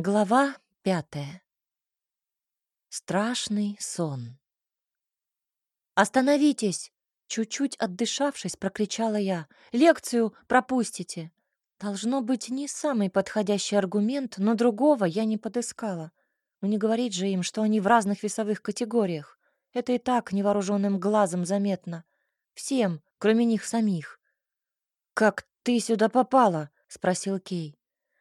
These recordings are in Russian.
Глава пятая. Страшный сон. «Остановитесь!» Чуть-чуть отдышавшись, прокричала я. «Лекцию пропустите!» Должно быть не самый подходящий аргумент, но другого я не подыскала. Ну не говорить же им, что они в разных весовых категориях. Это и так невооруженным глазом заметно. Всем, кроме них самих. «Как ты сюда попала?» — спросил Кей.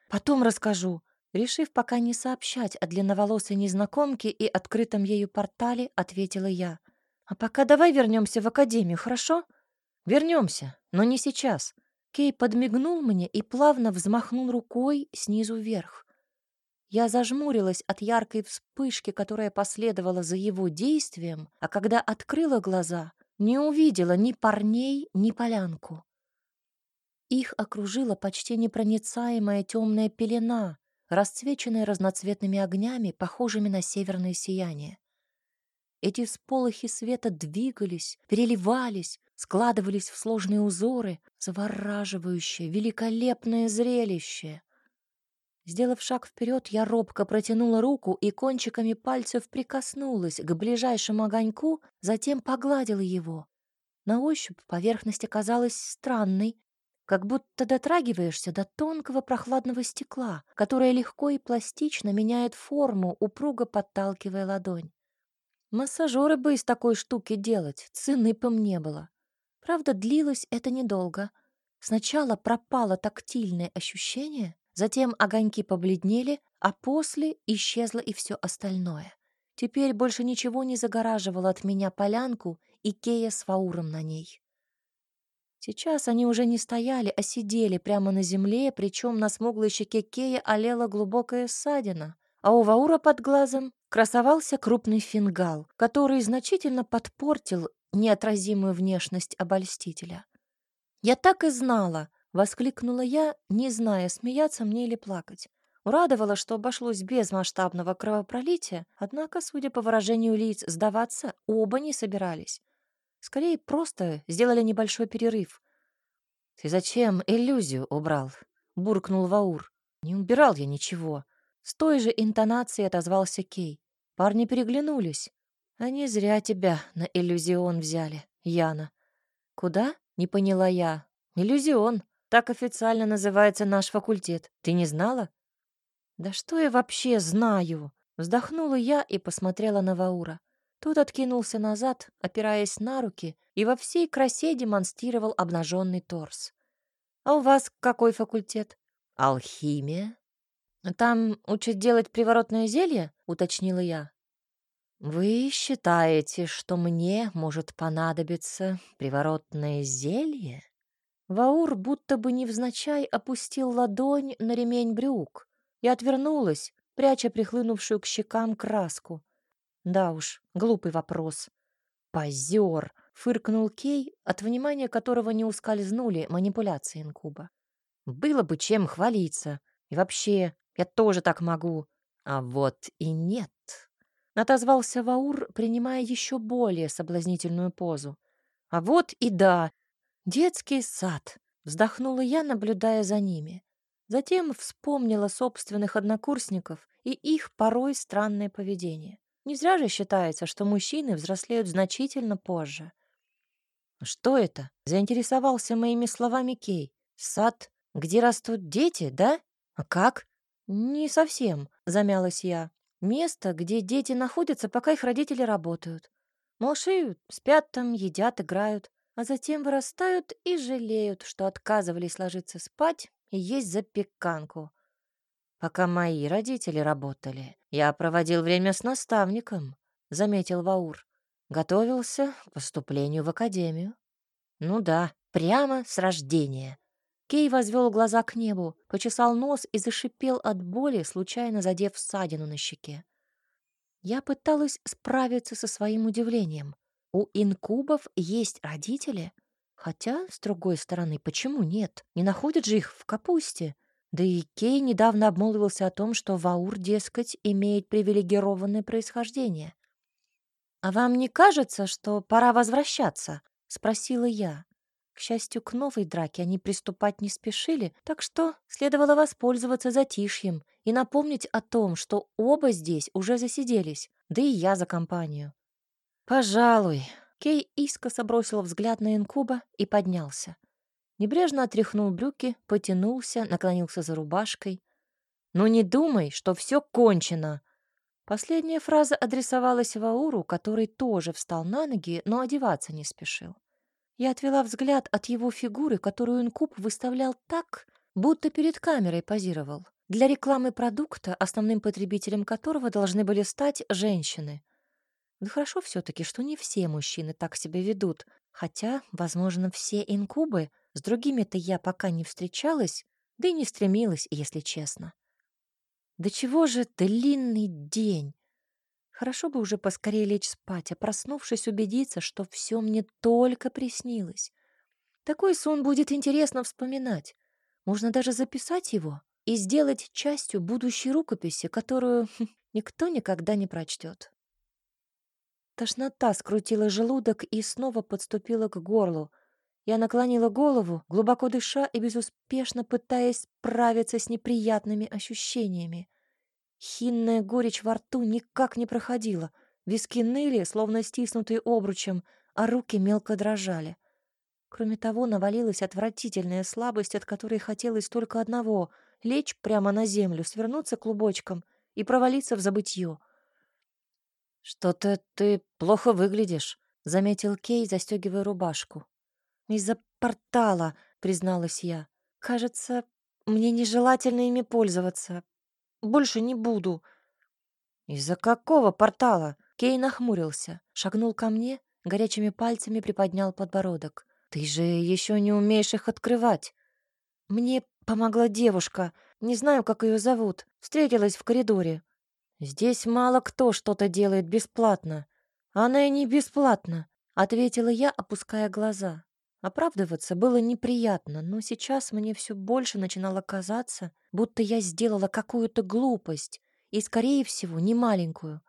«Потом расскажу», Решив пока не сообщать о длинноволосой незнакомке и открытом ею портале, ответила я. «А пока давай вернемся в академию, хорошо?» «Вернемся, но не сейчас». Кей подмигнул мне и плавно взмахнул рукой снизу вверх. Я зажмурилась от яркой вспышки, которая последовала за его действием, а когда открыла глаза, не увидела ни парней, ни полянку. Их окружила почти непроницаемая темная пелена, расцвеченная разноцветными огнями, похожими на северное сияние. Эти сполохи света двигались, переливались, складывались в сложные узоры, завораживающее, великолепное зрелище. Сделав шаг вперед, я робко протянула руку и кончиками пальцев прикоснулась к ближайшему огоньку, затем погладила его. На ощупь поверхность оказалась странной, как будто дотрагиваешься до тонкого прохладного стекла, которое легко и пластично меняет форму, упруго подталкивая ладонь. Массажеры бы из такой штуки делать, цены по мне было. Правда, длилось это недолго. Сначала пропало тактильное ощущение, затем огоньки побледнели, а после исчезло и все остальное. Теперь больше ничего не загораживало от меня полянку и Кея с Фауром на ней. Сейчас они уже не стояли, а сидели прямо на земле, причем на смуглой щеке Кея олела глубокая ссадина, а у Ваура под глазом красовался крупный фингал, который значительно подпортил неотразимую внешность обольстителя. «Я так и знала!» — воскликнула я, не зная, смеяться мне или плакать. Урадовала, что обошлось без масштабного кровопролития, однако, судя по выражению лиц, сдаваться оба не собирались. Скорее, просто сделали небольшой перерыв. «Ты зачем иллюзию убрал?» — буркнул Ваур. «Не убирал я ничего». С той же интонацией отозвался Кей. Парни переглянулись. «Они зря тебя на иллюзион взяли, Яна». «Куда?» — не поняла я. «Иллюзион. Так официально называется наш факультет. Ты не знала?» «Да что я вообще знаю?» Вздохнула я и посмотрела на Ваура. Тот откинулся назад, опираясь на руки, и во всей красе демонстрировал обнаженный торс. «А у вас какой факультет?» «Алхимия». «Там учат делать приворотное зелье?» — уточнила я. «Вы считаете, что мне может понадобиться приворотное зелье?» Ваур будто бы невзначай опустил ладонь на ремень брюк и отвернулась, пряча прихлынувшую к щекам краску. Да уж, глупый вопрос. Позер, фыркнул Кей, от внимания которого не ускользнули манипуляции инкуба. Было бы чем хвалиться. И вообще, я тоже так могу. А вот и нет. Отозвался Ваур, принимая еще более соблазнительную позу. А вот и да. Детский сад. Вздохнула я, наблюдая за ними. Затем вспомнила собственных однокурсников и их порой странное поведение. Не зря же считается, что мужчины взрослеют значительно позже. «Что это?» — заинтересовался моими словами Кей. «Сад, где растут дети, да? А как?» «Не совсем», — замялась я. «Место, где дети находятся, пока их родители работают. Малыши спят там, едят, играют, а затем вырастают и жалеют, что отказывались ложиться спать и есть запеканку. Пока мои родители работали, я проводил время с наставником, заметил Ваур. Готовился к поступлению в академию. Ну да, прямо с рождения. Кей возвел глаза к небу, почесал нос и зашипел от боли, случайно задев ссадину на щеке. Я пыталась справиться со своим удивлением. У инкубов есть родители? Хотя, с другой стороны, почему нет? Не находят же их в капусте. Да и Кей недавно обмолвился о том, что Ваур, дескать, имеет привилегированное происхождение. «А вам не кажется, что пора возвращаться?» — спросила я. К счастью, к новой драке они приступать не спешили, так что следовало воспользоваться затишьем и напомнить о том, что оба здесь уже засиделись, да и я за компанию. «Пожалуй». Кей искоса бросил взгляд на инкуба и поднялся. Небрежно отряхнул брюки, потянулся, наклонился за рубашкой. «Ну не думай, что все кончено!» Последняя фраза адресовалась Вауру, который тоже встал на ноги, но одеваться не спешил. Я отвела взгляд от его фигуры, которую инкуб выставлял так, будто перед камерой позировал. Для рекламы продукта, основным потребителем которого должны были стать женщины. Да хорошо все таки что не все мужчины так себя ведут, хотя, возможно, все инкубы, с другими-то я пока не встречалась, да и не стремилась, если честно. Да чего же длинный день! Хорошо бы уже поскорее лечь спать, а проснувшись убедиться, что все мне только приснилось. Такой сон будет интересно вспоминать. Можно даже записать его и сделать частью будущей рукописи, которую хм, никто никогда не прочтет. Тошнота скрутила желудок и снова подступила к горлу. Я наклонила голову, глубоко дыша и безуспешно пытаясь справиться с неприятными ощущениями. Хинная горечь во рту никак не проходила. Виски ныли, словно стиснутые обручем, а руки мелко дрожали. Кроме того, навалилась отвратительная слабость, от которой хотелось только одного — лечь прямо на землю, свернуться клубочком и провалиться в забытье. «Что-то ты плохо выглядишь», — заметил Кей, застегивая рубашку. «Из-за портала», — призналась я. «Кажется, мне нежелательно ими пользоваться. Больше не буду». «Из-за какого портала?» Кей нахмурился, шагнул ко мне, горячими пальцами приподнял подбородок. «Ты же еще не умеешь их открывать». «Мне помогла девушка. Не знаю, как ее зовут. Встретилась в коридоре». «Здесь мало кто что-то делает бесплатно. Она и не бесплатно», — ответила я, опуская глаза. Оправдываться было неприятно, но сейчас мне все больше начинало казаться, будто я сделала какую-то глупость, и, скорее всего, не маленькую.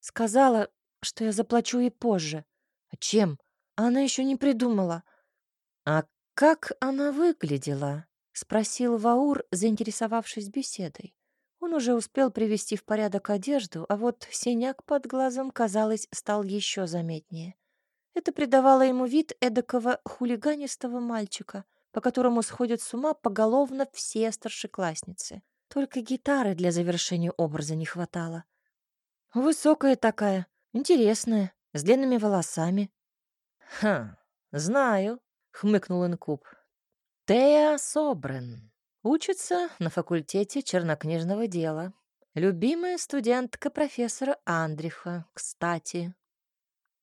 Сказала, что я заплачу и позже. А чем? Она еще не придумала. А как она выглядела? спросил Ваур, заинтересовавшись беседой. Он уже успел привести в порядок одежду, а вот синяк под глазом, казалось, стал еще заметнее. Это придавало ему вид эдакого хулиганистого мальчика, по которому сходят с ума поголовно все старшеклассницы. Только гитары для завершения образа не хватало. Высокая такая, интересная, с длинными волосами. «Ха, знаю», — хмыкнул Инкуб. «Теа Собрен. Учится на факультете чернокнижного дела. Любимая студентка профессора Андриха, кстати.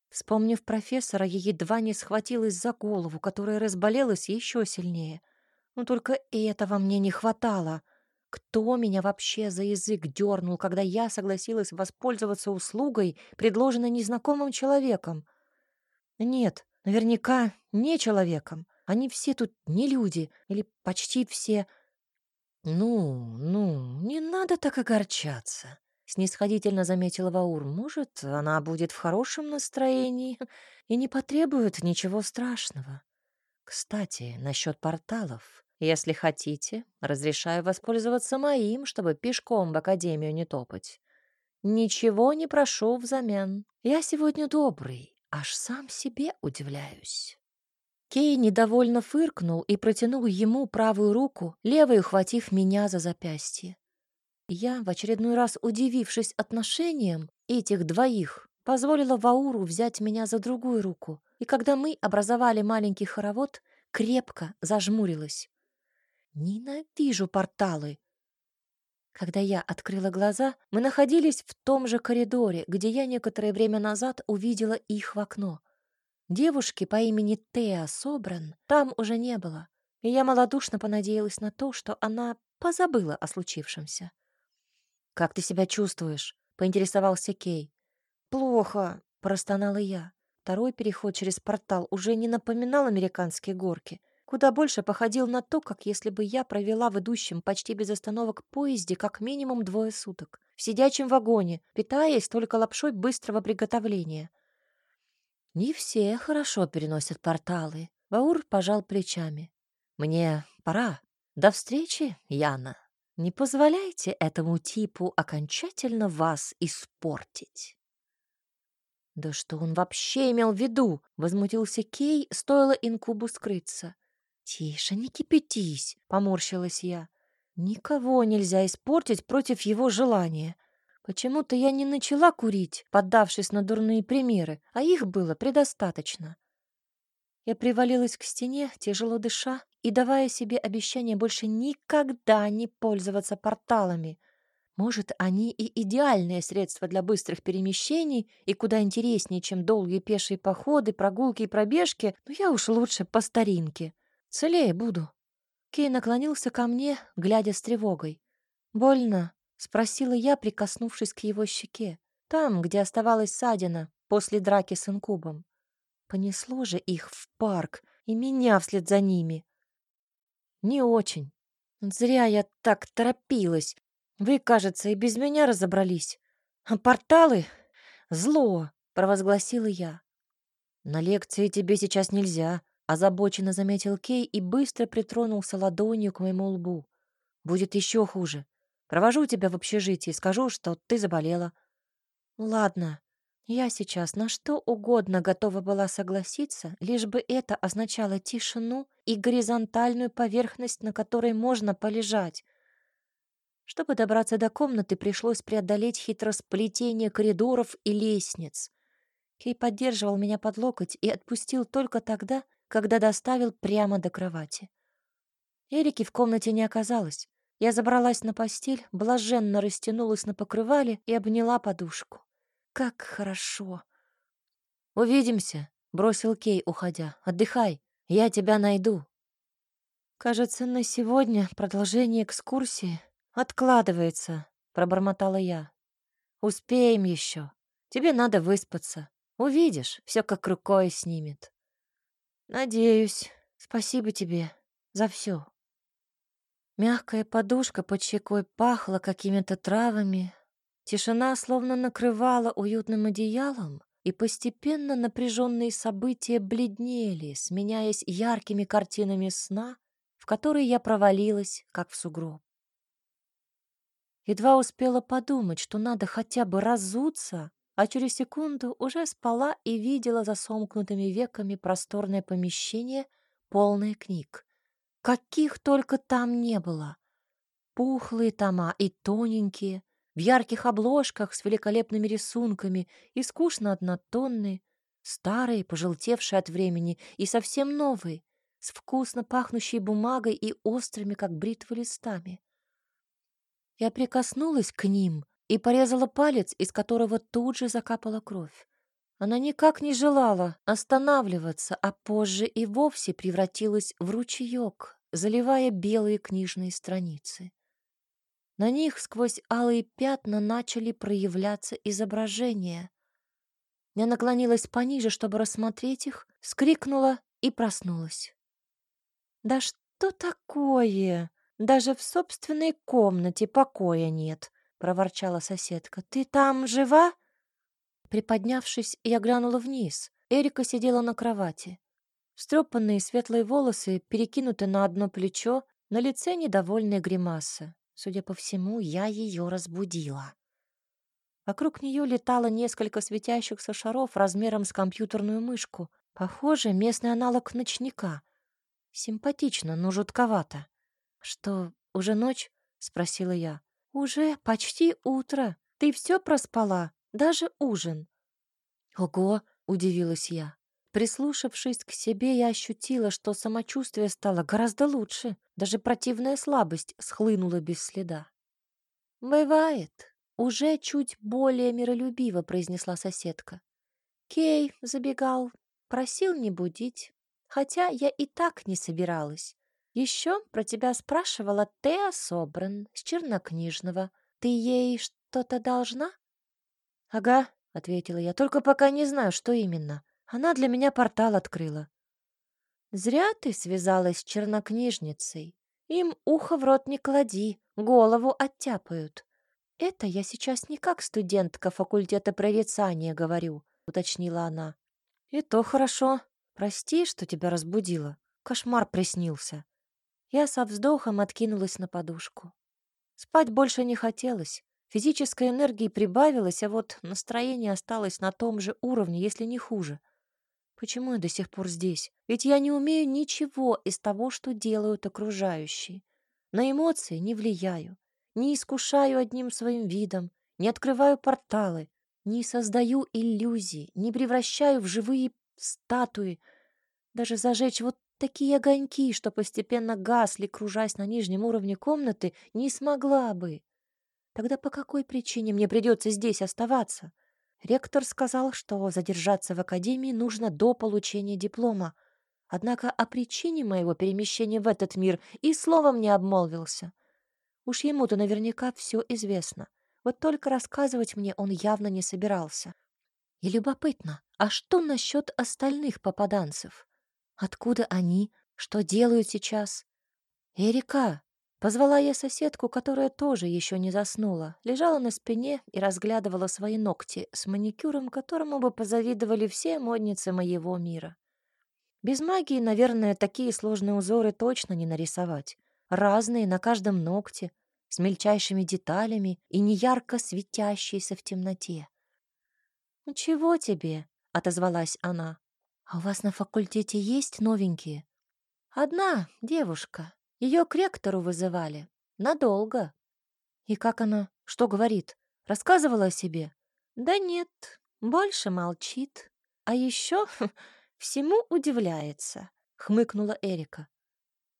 Вспомнив профессора, я едва не схватилась за голову, которая разболелась еще сильнее. Но только этого мне не хватало. Кто меня вообще за язык дернул, когда я согласилась воспользоваться услугой, предложенной незнакомым человеком? Нет, наверняка не человеком. Они все тут не люди, или почти все. Ну, ну, не надо так огорчаться снисходительно заметила Ваур. Может, она будет в хорошем настроении и не потребует ничего страшного. Кстати, насчет порталов. Если хотите, разрешаю воспользоваться моим, чтобы пешком в академию не топать. Ничего не прошу взамен. Я сегодня добрый, аж сам себе удивляюсь. Кей недовольно фыркнул и протянул ему правую руку, левой ухватив меня за запястье. Я, в очередной раз удивившись отношениям этих двоих, позволила Вауру взять меня за другую руку, и когда мы образовали маленький хоровод, крепко зажмурилась. Ненавижу порталы. Когда я открыла глаза, мы находились в том же коридоре, где я некоторое время назад увидела их в окно. Девушки по имени Теа Собран там уже не было, и я малодушно понадеялась на то, что она позабыла о случившемся. «Как ты себя чувствуешь?» — поинтересовался Кей. «Плохо», — простонала я. Второй переход через портал уже не напоминал американские горки. Куда больше походил на то, как если бы я провела в идущем почти без остановок поезде как минимум двое суток. В сидячем вагоне, питаясь только лапшой быстрого приготовления. Не все хорошо переносят порталы. Баур пожал плечами. «Мне пора. До встречи, Яна. Не позволяйте этому типу окончательно вас испортить». «Да что он вообще имел в виду?» — возмутился Кей, стоило инкубу скрыться. «Тише, не кипятись», — поморщилась я. «Никого нельзя испортить против его желания. Почему-то я не начала курить, поддавшись на дурные примеры, а их было предостаточно. Я привалилась к стене, тяжело дыша, и давая себе обещание больше никогда не пользоваться порталами. Может, они и идеальное средство для быстрых перемещений и куда интереснее, чем долгие пешие походы, прогулки и пробежки, но я уж лучше по старинке. Целее буду. Кей наклонился ко мне, глядя с тревогой. «Больно?» — спросила я, прикоснувшись к его щеке. Там, где оставалась ссадина после драки с инкубом. Понесло же их в парк, и меня вслед за ними. Не очень. Зря я так торопилась. Вы, кажется, и без меня разобрались. А порталы — зло, провозгласила я. На лекции тебе сейчас нельзя, озабоченно заметил Кей и быстро притронулся ладонью к моему лбу. Будет еще хуже. Провожу тебя в общежитие, скажу, что ты заболела. Ладно, я сейчас на что угодно готова была согласиться, лишь бы это означало тишину и горизонтальную поверхность, на которой можно полежать. Чтобы добраться до комнаты, пришлось преодолеть хитросплетение коридоров и лестниц. Кей поддерживал меня под локоть и отпустил только тогда, когда доставил прямо до кровати. Эрики в комнате не оказалось. Я забралась на постель, блаженно растянулась на покрывале и обняла подушку. Как хорошо. Увидимся, бросил Кей, уходя. Отдыхай, я тебя найду. Кажется, на сегодня продолжение экскурсии откладывается, пробормотала я. Успеем еще. Тебе надо выспаться. Увидишь, все как рукой снимет. Надеюсь. Спасибо тебе за все. Мягкая подушка под щекой пахла какими-то травами, Тишина словно накрывала уютным одеялом, и постепенно напряженные события бледнели, сменяясь яркими картинами сна, в которые я провалилась, как в сугроб. Едва успела подумать, что надо хотя бы разуться, а через секунду уже спала и видела за сомкнутыми веками просторное помещение, полное книг. Каких только там не было. Пухлые тома и тоненькие, в ярких обложках с великолепными рисунками и скучно однотонные, старые, пожелтевшие от времени и совсем новые, с вкусно пахнущей бумагой и острыми, как бритвы, листами. Я прикоснулась к ним и порезала палец, из которого тут же закапала кровь. Она никак не желала останавливаться, а позже и вовсе превратилась в ручеек, заливая белые книжные страницы. На них сквозь алые пятна начали проявляться изображения. Я наклонилась пониже, чтобы рассмотреть их, скрикнула и проснулась. «Да что такое? Даже в собственной комнате покоя нет», — проворчала соседка. «Ты там жива?» Приподнявшись, я глянула вниз. Эрика сидела на кровати. Встрепанные светлые волосы перекинуты на одно плечо, на лице недовольная гримаса. Судя по всему, я ее разбудила. Вокруг нее летало несколько светящихся шаров размером с компьютерную мышку. Похоже, местный аналог ночника. Симпатично, но жутковато. «Что, уже ночь?» — спросила я. «Уже почти утро. Ты все проспала? Даже ужин?» «Ого!» — удивилась я. Прислушавшись к себе, я ощутила, что самочувствие стало гораздо лучше. Даже противная слабость схлынула без следа. «Бывает», — уже чуть более миролюбиво произнесла соседка. Кей забегал, просил не будить, хотя я и так не собиралась. Еще про тебя спрашивала Теа Собран с Чернокнижного. Ты ей что-то должна? Ага, ответила я, только пока не знаю, что именно. Она для меня портал открыла. Зря ты связалась с чернокнижницей. Им ухо в рот не клади, голову оттяпают. Это я сейчас не как студентка факультета прорицания говорю, уточнила она. И то хорошо. «Прости, что тебя разбудила. Кошмар приснился». Я со вздохом откинулась на подушку. Спать больше не хотелось. Физической энергии прибавилось, а вот настроение осталось на том же уровне, если не хуже. Почему я до сих пор здесь? Ведь я не умею ничего из того, что делают окружающие. На эмоции не влияю, не искушаю одним своим видом, не открываю порталы, не создаю иллюзий, не превращаю в живые статуи. Даже зажечь вот такие огоньки, что постепенно гасли, кружась на нижнем уровне комнаты, не смогла бы. Тогда по какой причине мне придется здесь оставаться? Ректор сказал, что задержаться в академии нужно до получения диплома. Однако о причине моего перемещения в этот мир и словом не обмолвился. Уж ему-то наверняка все известно. Вот только рассказывать мне он явно не собирался. И любопытно, а что насчет остальных попаданцев? Откуда они? Что делают сейчас? Эрика, Позвала я соседку, которая тоже еще не заснула, лежала на спине и разглядывала свои ногти с маникюром, которому бы позавидовали все модницы моего мира. Без магии, наверное, такие сложные узоры точно не нарисовать. Разные на каждом ногте, с мельчайшими деталями и неярко светящиеся в темноте. «Ну чего тебе?» — отозвалась она. «А у вас на факультете есть новенькие?» «Одна девушка, ее к ректору вызывали. Надолго. И как она? Что говорит? Рассказывала о себе? Да нет, больше молчит. А еще всему удивляется, хмыкнула Эрика.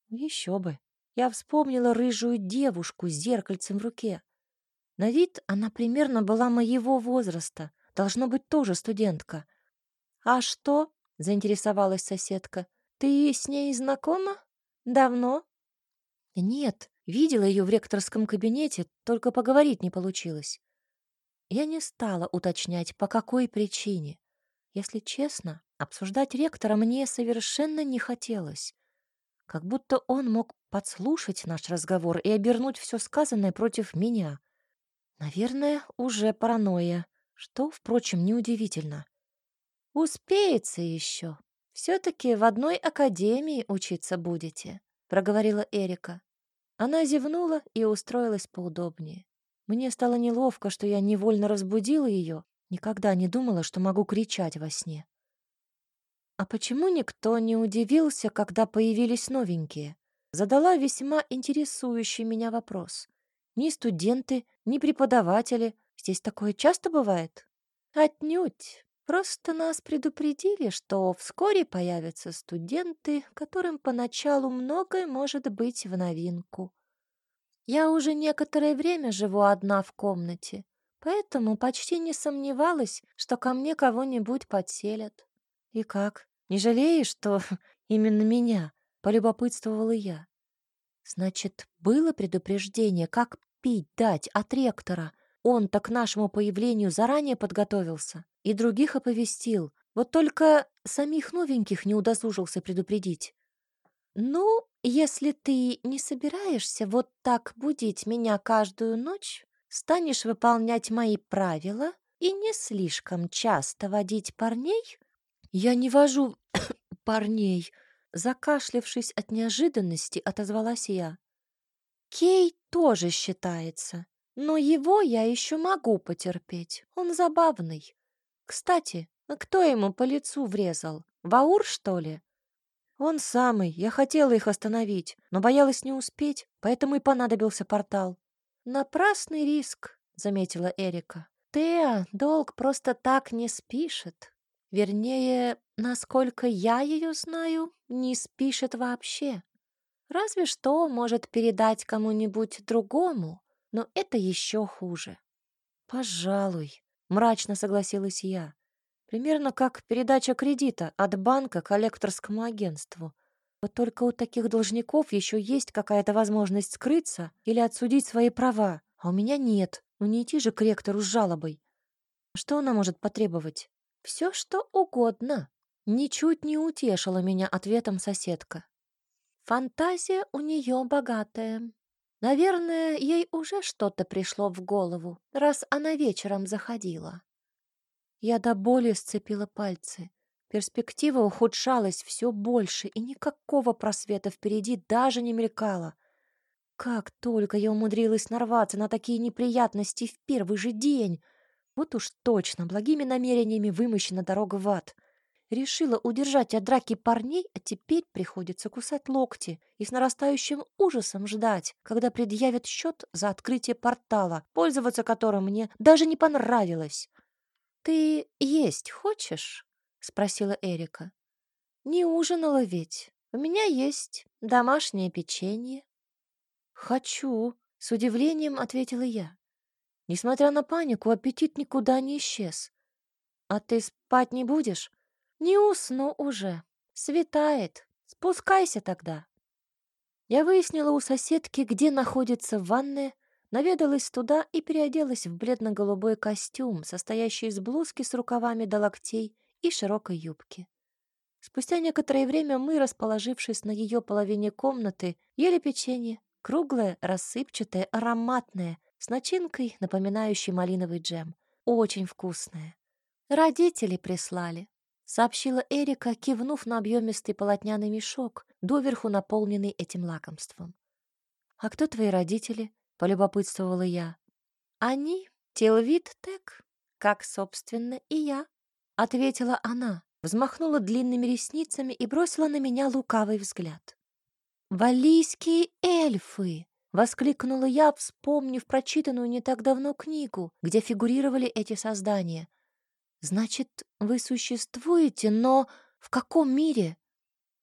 Еще бы. Я вспомнила рыжую девушку с зеркальцем в руке. На вид она примерно была моего возраста, должно быть тоже студентка. «А что?» — заинтересовалась соседка. «Ты с ней знакома? Давно?» Нет, видела ее в ректорском кабинете, только поговорить не получилось. Я не стала уточнять, по какой причине. Если честно, обсуждать ректора мне совершенно не хотелось. Как будто он мог подслушать наш разговор и обернуть все сказанное против меня. Наверное, уже паранойя, что, впрочем, неудивительно. «Успеется еще. Все-таки в одной академии учиться будете», — проговорила Эрика. Она зевнула и устроилась поудобнее. Мне стало неловко, что я невольно разбудила ее. Никогда не думала, что могу кричать во сне. А почему никто не удивился, когда появились новенькие? Задала весьма интересующий меня вопрос. Ни студенты, ни преподаватели. Здесь такое часто бывает? Отнюдь. Просто нас предупредили, что вскоре появятся студенты, которым поначалу многое может быть в новинку. Я уже некоторое время живу одна в комнате, поэтому почти не сомневалась, что ко мне кого-нибудь подселят. И как? Не жалеешь, что именно меня? Полюбопытствовала я. Значит, было предупреждение, как пить дать от ректора — он-то к нашему появлению заранее подготовился и других оповестил, вот только самих новеньких не удосужился предупредить. «Ну, если ты не собираешься вот так будить меня каждую ночь, станешь выполнять мои правила и не слишком часто водить парней...» «Я не вожу парней», закашлявшись от неожиданности, отозвалась я. «Кей тоже считается. Но его я еще могу потерпеть. Он забавный. Кстати, а кто ему по лицу врезал? Ваур, что ли? Он самый. Я хотела их остановить, но боялась не успеть, поэтому и понадобился портал. Напрасный риск, заметила Эрика. Теа долг просто так не спишет. Вернее, насколько я ее знаю, не спишет вообще. Разве что может передать кому-нибудь другому, но это еще хуже. «Пожалуй», — мрачно согласилась я. «Примерно как передача кредита от банка коллекторскому агентству. Вот только у таких должников еще есть какая-то возможность скрыться или отсудить свои права, а у меня нет. Ну не идти же к ректору с жалобой. Что она может потребовать? Все, что угодно. Ничуть не утешила меня ответом соседка. Фантазия у нее богатая. Наверное, ей уже что-то пришло в голову, раз она вечером заходила. Я до боли сцепила пальцы. Перспектива ухудшалась все больше, и никакого просвета впереди даже не мелькало. Как только я умудрилась нарваться на такие неприятности в первый же день! Вот уж точно, благими намерениями вымощена дорога в ад. Решила удержать от драки парней, а теперь приходится кусать локти и с нарастающим ужасом ждать, когда предъявят счет за открытие портала, пользоваться которым мне даже не понравилось. «Ты есть хочешь?» — спросила Эрика. «Не ужинала ведь. У меня есть домашнее печенье». «Хочу», — с удивлением ответила я. Несмотря на панику, аппетит никуда не исчез. «А ты спать не будешь?» «Не усну уже. Светает. Спускайся тогда». Я выяснила у соседки, где находится ванная, наведалась туда и переоделась в бледно-голубой костюм, состоящий из блузки с рукавами до локтей и широкой юбки. Спустя некоторое время мы, расположившись на ее половине комнаты, ели печенье, круглое, рассыпчатое, ароматное, с начинкой, напоминающей малиновый джем. Очень вкусное. Родители прислали сообщила Эрика, кивнув на объемистый полотняный мешок, доверху наполненный этим лакомством. «А кто твои родители?» — полюбопытствовала я. «Они — Телвит Тек, как, собственно, и я», — ответила она, взмахнула длинными ресницами и бросила на меня лукавый взгляд. «Валийские эльфы!» — воскликнула я, вспомнив прочитанную не так давно книгу, где фигурировали эти создания. Значит, вы существуете, но в каком мире?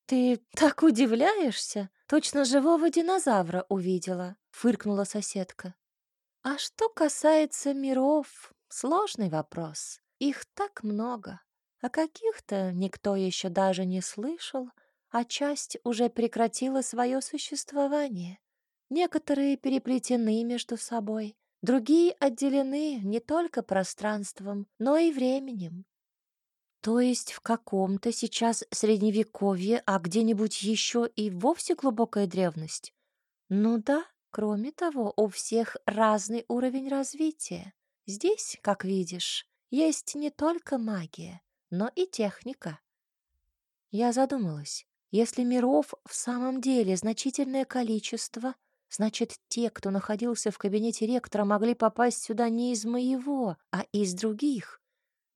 Ты так удивляешься? Точно живого динозавра увидела, фыркнула соседка. А что касается миров, сложный вопрос. Их так много. А каких-то никто еще даже не слышал, а часть уже прекратила свое существование. Некоторые переплетены между собой, Другие отделены не только пространством, но и временем. То есть в каком-то сейчас средневековье, а где-нибудь еще и вовсе глубокая древность? Ну да, кроме того, у всех разный уровень развития. Здесь, как видишь, есть не только магия, но и техника. Я задумалась, если миров в самом деле значительное количество, Значит, те, кто находился в кабинете ректора, могли попасть сюда не из моего, а из других.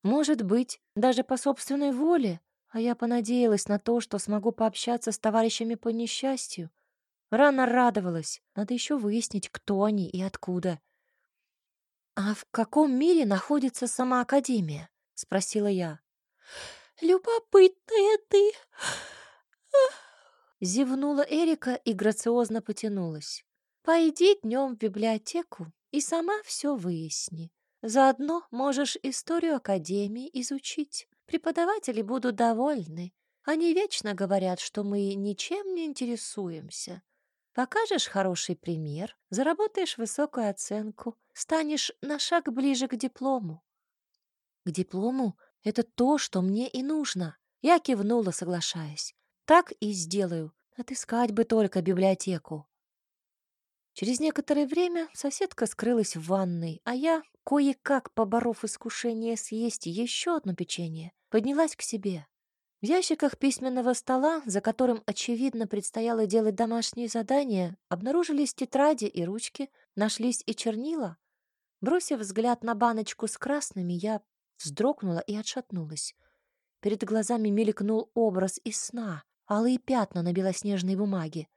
Может быть, даже по собственной воле. А я понадеялась на то, что смогу пообщаться с товарищами по несчастью. Рано радовалась. Надо еще выяснить, кто они и откуда. «А в каком мире находится сама Академия?» — спросила я. «Любопытная ты!» Зевнула Эрика и грациозно потянулась. «Пойди днем в библиотеку и сама все выясни. Заодно можешь историю Академии изучить. Преподаватели будут довольны. Они вечно говорят, что мы ничем не интересуемся. Покажешь хороший пример, заработаешь высокую оценку, станешь на шаг ближе к диплому». «К диплому? Это то, что мне и нужно». Я кивнула, соглашаясь. Так и сделаю. Отыскать бы только библиотеку. Через некоторое время соседка скрылась в ванной, а я, кое-как поборов искушение съесть еще одно печенье, поднялась к себе. В ящиках письменного стола, за которым, очевидно, предстояло делать домашние задания, обнаружились тетради и ручки, нашлись и чернила. Бросив взгляд на баночку с красными, я вздрогнула и отшатнулась. Перед глазами мелькнул образ из сна алые пятна на белоснежной бумаге.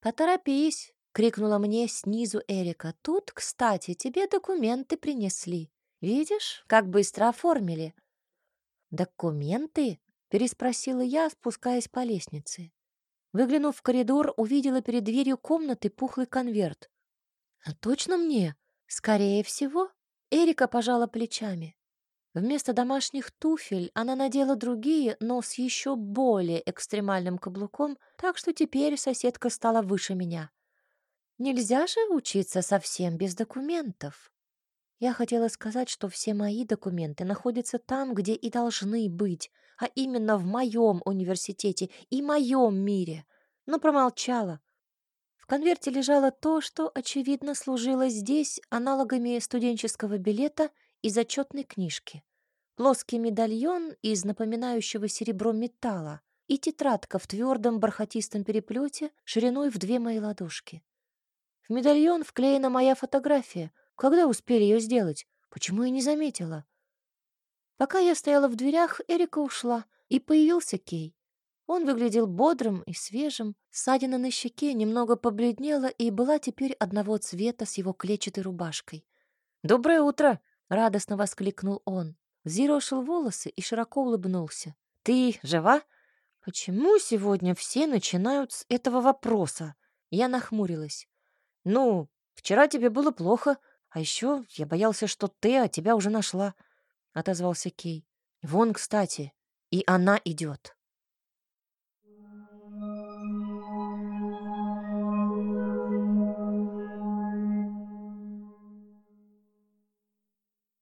«Поторопись!» — крикнула мне снизу Эрика. «Тут, кстати, тебе документы принесли. Видишь, как быстро оформили?» «Документы?» — переспросила я, спускаясь по лестнице. Выглянув в коридор, увидела перед дверью комнаты пухлый конверт. «А точно мне?» «Скорее всего». Эрика пожала плечами. Вместо домашних туфель она надела другие, но с еще более экстремальным каблуком, так что теперь соседка стала выше меня. Нельзя же учиться совсем без документов. Я хотела сказать, что все мои документы находятся там, где и должны быть, а именно в моем университете и моем мире, но промолчала. В конверте лежало то, что, очевидно, служило здесь аналогами студенческого билета и зачетной книжки. плоский медальон из напоминающего серебро металла и тетрадка в твердом бархатистом переплете шириной в две мои ладошки. В медальон вклеена моя фотография. Когда успели ее сделать? Почему я не заметила? Пока я стояла в дверях, Эрика ушла, и появился Кей. Он выглядел бодрым и свежим, ссадина на щеке немного побледнела и была теперь одного цвета с его клетчатой рубашкой. «Доброе утро!» — радостно воскликнул он. Взъерошил волосы и широко улыбнулся. «Ты жива?» «Почему сегодня все начинают с этого вопроса?» Я нахмурилась. «Ну, вчера тебе было плохо, а еще я боялся, что ты, а тебя уже нашла», — отозвался Кей. «Вон, кстати, и она идет».